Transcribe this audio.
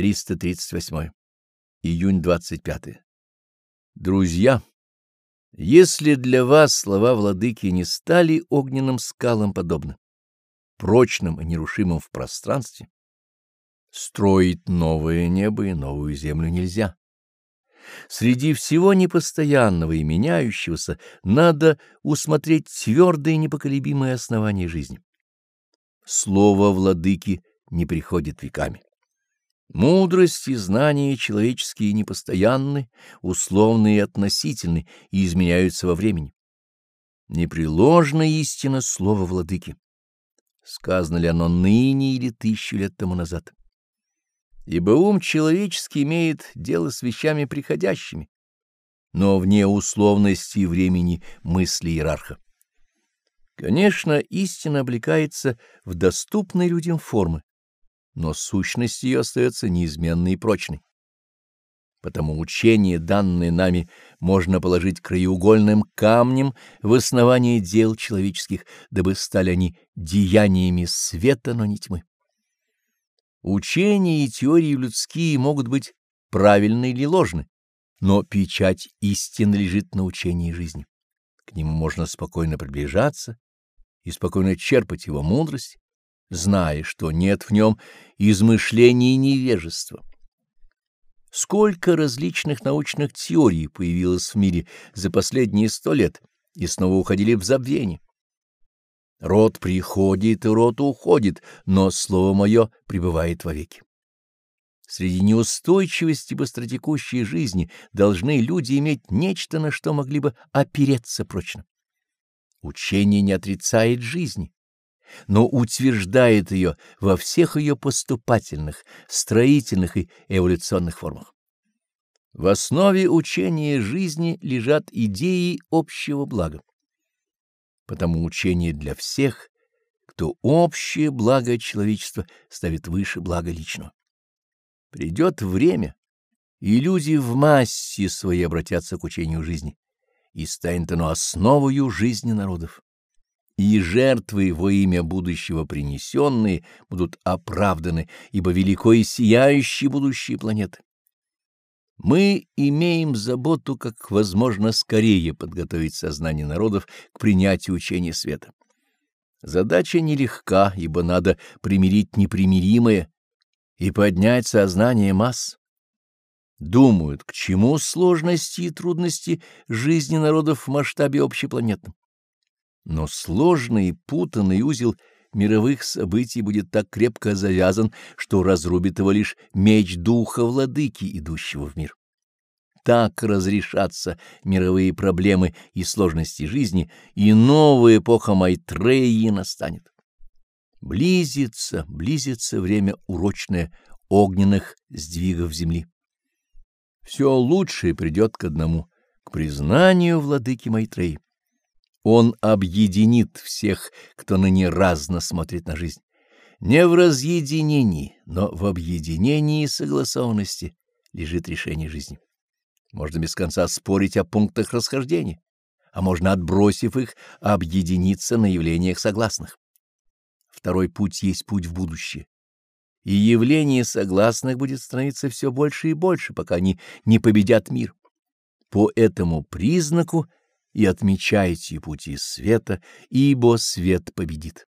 338. Июнь 25. Друзья, если для вас слова владыки не стали огненным скалам подобны, прочным и нерушимым в пространстве, строить новое небо и новую землю нельзя. Среди всего непостоянного и меняющегося надо усмотреть твердое и непоколебимое основание жизни. Слово владыки не приходит веками. Мудрость и знания человеческие непостоянны, условны и относительны и изменяются во времени. Непреложна истина слова владыки. Сказано ли оно ныне или тысячу лет тому назад? Ибо ум человеческий имеет дело с вещами приходящими, но вне условности времени мысли иерарха. Конечно, истина облекается в доступные людям формы, но сущность ее остается неизменной и прочной. Потому учение, данное нами, можно положить краеугольным камнем в основании дел человеческих, дабы стали они деяниями света, но не тьмы. Учения и теории людские могут быть правильны или ложны, но печать истины лежит на учении жизни. К нему можно спокойно приближаться и спокойно черпать его мудрость, зная, что нет в нем измышлений и невежества. Сколько различных научных теорий появилось в мире за последние сто лет и снова уходили в забвение. Род приходит и род уходит, но слово мое пребывает вовеки. Среди неустойчивости быстротекущей жизни должны люди иметь нечто, на что могли бы опереться прочно. Учение не отрицает жизни, но утверждает ее во всех ее поступательных, строительных и эволюционных формах. В основе учения жизни лежат идеи общего блага. Потому учение для всех, кто общее благо человечества ставит выше блага личного. Придет время, и люди в массе своей обратятся к учению жизни, и станет оно основою жизни народов и жертвы во имя будущего принесенные будут оправданы, ибо велико и сияющие будущие планеты. Мы имеем заботу, как возможно скорее подготовить сознание народов к принятию учения света. Задача нелегка, ибо надо примирить непримиримое и поднять сознание масс. Думают, к чему сложности и трудности жизни народов в масштабе общепланетном. Но сложный и путанный узел мировых событий будет так крепко завязан, что разрубит его лишь меч духа владыки, идущего в мир. Так разрешатся мировые проблемы и сложности жизни, и новая эпоха Майтреи настанет. Близится, близится время урочное огненных сдвигов земли. Все лучшее придет к одному — к признанию владыки Майтреи. Он объединит всех, кто ныне разно смотрит на жизнь. Не в разъединении, но в объединении и согласованности лежит решение жизни. Можно без конца спорить о пунктах расхождения, а можно, отбросив их, объединиться на явлениях согласных. Второй путь есть путь в будущее. И явление согласных будет становиться все больше и больше, пока они не победят мир. По этому признаку и отмечайте пути света, ибо свет победит.